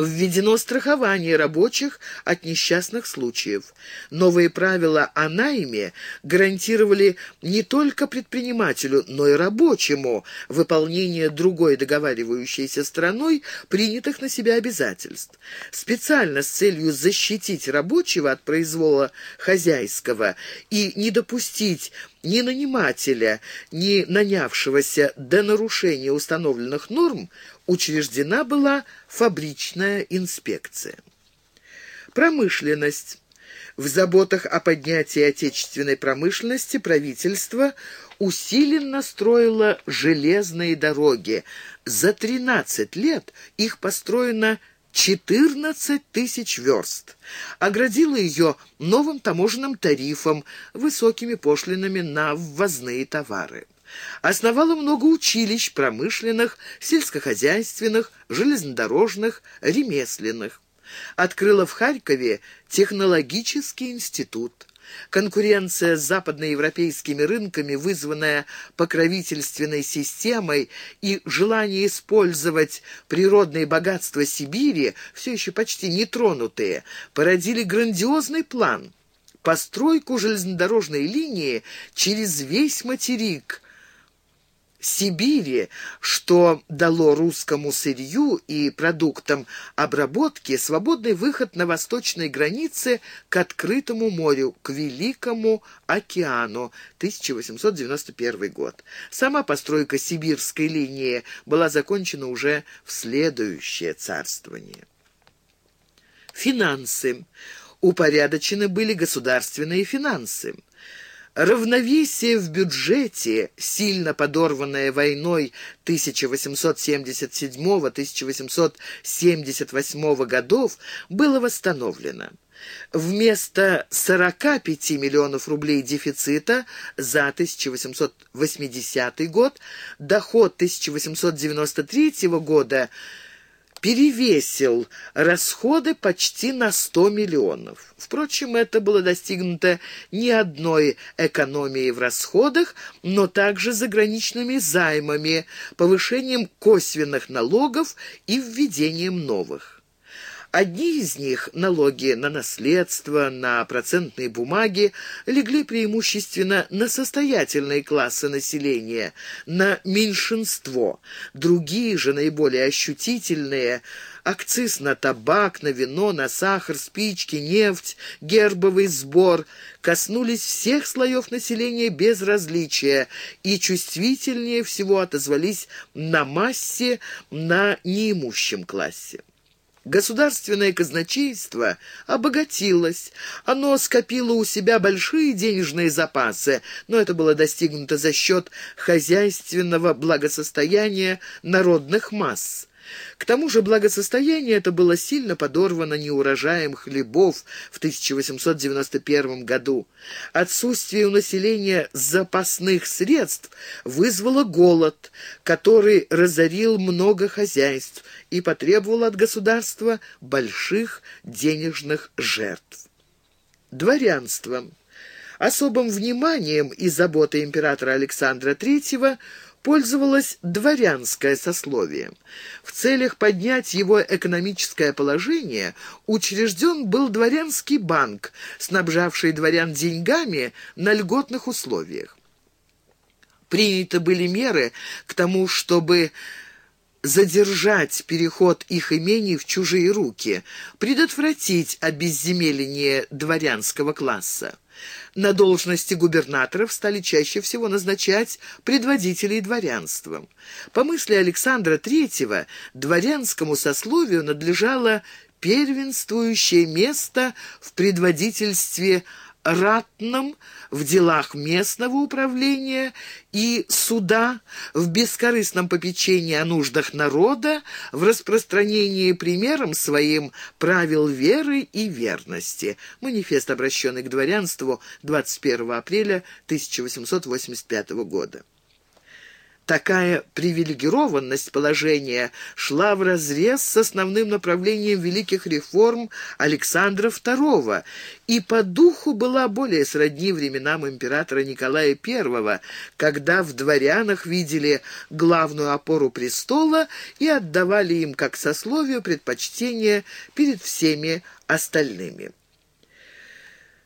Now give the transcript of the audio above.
Введено страхование рабочих от несчастных случаев. Новые правила о найме гарантировали не только предпринимателю, но и рабочему выполнение другой договаривающейся страной принятых на себя обязательств. Специально с целью защитить рабочего от произвола хозяйского и не допустить ни нанимателя, ни нанявшегося до нарушения установленных норм учреждена была фабричная инспекция. Промышленность. В заботах о поднятии отечественной промышленности правительство усиленно строило железные дороги. За 13 лет их построено 14 тысяч верст. Оградила ее новым таможенным тарифом, высокими пошлинами на ввозные товары. Основала много училищ промышленных, сельскохозяйственных, железнодорожных, ремесленных. Открыла в Харькове технологический институт. Конкуренция с западноевропейскими рынками, вызванная покровительственной системой и желание использовать природные богатства Сибири, все еще почти нетронутые, породили грандиозный план – постройку железнодорожной линии через весь материк – Сибири, что дало русскому сырью и продуктам обработки свободный выход на восточной границе к открытому морю, к Великому океану, 1891 год. Сама постройка сибирской линии была закончена уже в следующее царствование. Финансы. Упорядочены были государственные финансы. Равновесие в бюджете, сильно подорванное войной 1877-1878 годов, было восстановлено. Вместо 45 миллионов рублей дефицита за 1880 год доход 1893 года – перевесил расходы почти на 100 миллионов. Впрочем, это было достигнуто не одной экономией в расходах, но также заграничными займами, повышением косвенных налогов и введением новых. Одни из них, налоги на наследство, на процентные бумаги, легли преимущественно на состоятельные классы населения, на меньшинство. Другие же, наиболее ощутительные, акциз на табак, на вино, на сахар, спички, нефть, гербовый сбор коснулись всех слоев населения без различия и чувствительнее всего отозвались на массе, на неимущем классе. Государственное казначейство обогатилось. Оно скопило у себя большие денежные запасы, но это было достигнуто за счет хозяйственного благосостояния народных масс. К тому же благосостояние это было сильно подорвано неурожаем хлебов в 1891 году. Отсутствие у населения запасных средств вызвало голод, который разорил много хозяйств и потребовал от государства больших денежных жертв. Дворянство. Особым вниманием и заботой императора Александра III – пользовалось дворянское сословие. В целях поднять его экономическое положение учрежден был дворянский банк, снабжавший дворян деньгами на льготных условиях. Приняты были меры к тому, чтобы задержать переход их имений в чужие руки, предотвратить обезземеление дворянского класса. На должности губернаторов стали чаще всего назначать предводителей дворянства. По мысли Александра III, дворянскому сословию надлежало первенствующее место в предводительстве ратном в делах местного управления и суда, в бескорыстном попечении о нуждах народа, в распространении примером своим правил веры и верности. Манифест, обращенный к дворянству 21 апреля 1885 года. Такая привилегированность положения шла вразрез с основным направлением великих реформ Александра II и по духу была более сродни временам императора Николая I, когда в дворянах видели главную опору престола и отдавали им как сословию предпочтение перед всеми остальными.